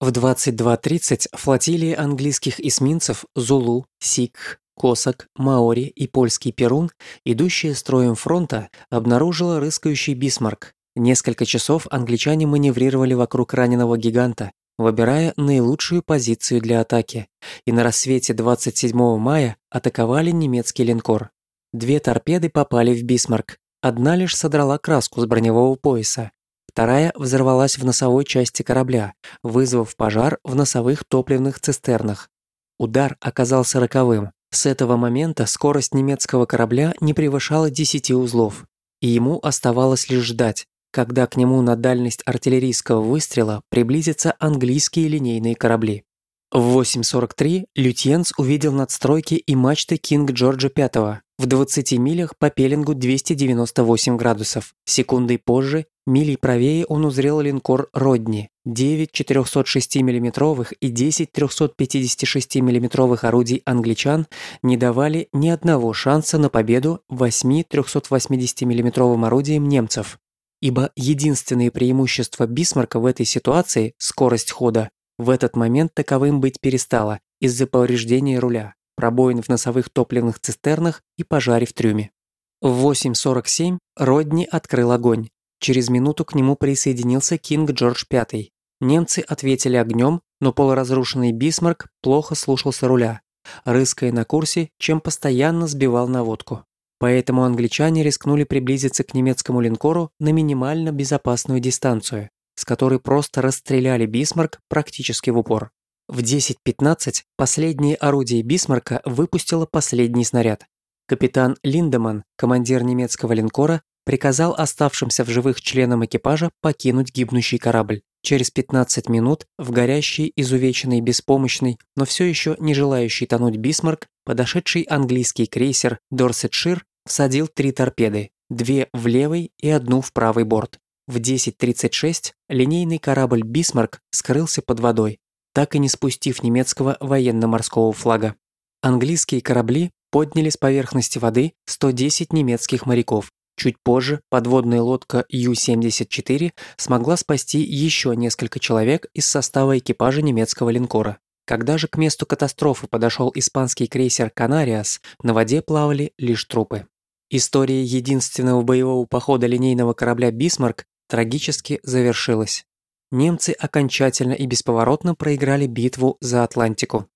В 22.30 флотилии английских эсминцев «Зулу», «Сикх», «Косак», «Маори» и польский «Перун», идущие строем фронта, обнаружила рыскающий «Бисмарк». Несколько часов англичане маневрировали вокруг раненого гиганта, выбирая наилучшую позицию для атаки, и на рассвете 27 мая атаковали немецкий линкор. Две торпеды попали в «Бисмарк», одна лишь содрала краску с броневого пояса, Вторая взорвалась в носовой части корабля, вызвав пожар в носовых топливных цистернах. Удар оказался роковым. С этого момента скорость немецкого корабля не превышала 10 узлов, и ему оставалось лишь ждать, когда к нему на дальность артиллерийского выстрела приблизятся английские линейные корабли. В 8.43 Лютьенс увидел надстройки и мачты Кинг Джорджа V в 20 милях по пеленгу 298 градусов. Секундой позже Милей правее он узрел линкор «Родни», 9 406 миллиметровых и 10 356 миллиметровых орудий англичан не давали ни одного шанса на победу 8 380 миллиметровым орудиям немцев. Ибо единственное преимущество Бисмарка в этой ситуации – скорость хода – в этот момент таковым быть перестало из-за повреждения руля, пробоин в носовых топливных цистернах и пожаре в трюме. В 8.47 Родни открыл огонь. Через минуту к нему присоединился Кинг Джордж V. Немцы ответили огнем, но полуразрушенный Бисмарк плохо слушался руля, рыская на курсе, чем постоянно сбивал наводку. Поэтому англичане рискнули приблизиться к немецкому линкору на минимально безопасную дистанцию, с которой просто расстреляли Бисмарк практически в упор. В 10.15 последнее орудие Бисмарка выпустило последний снаряд. Капитан Линдеман, командир немецкого линкора, приказал оставшимся в живых членам экипажа покинуть гибнущий корабль. Через 15 минут в горящий, изувеченный, беспомощный, но все еще не желающий тонуть Бисмарк, подошедший английский крейсер Дорсетшир всадил три торпеды, две в левый и одну в правый борт. В 10.36 линейный корабль «Бисмарк» скрылся под водой, так и не спустив немецкого военно-морского флага. Английские корабли подняли с поверхности воды 110 немецких моряков, Чуть позже подводная лодка Ю-74 смогла спасти еще несколько человек из состава экипажа немецкого линкора. Когда же к месту катастрофы подошел испанский крейсер «Канариас», на воде плавали лишь трупы. История единственного боевого похода линейного корабля «Бисмарк» трагически завершилась. Немцы окончательно и бесповоротно проиграли битву за Атлантику.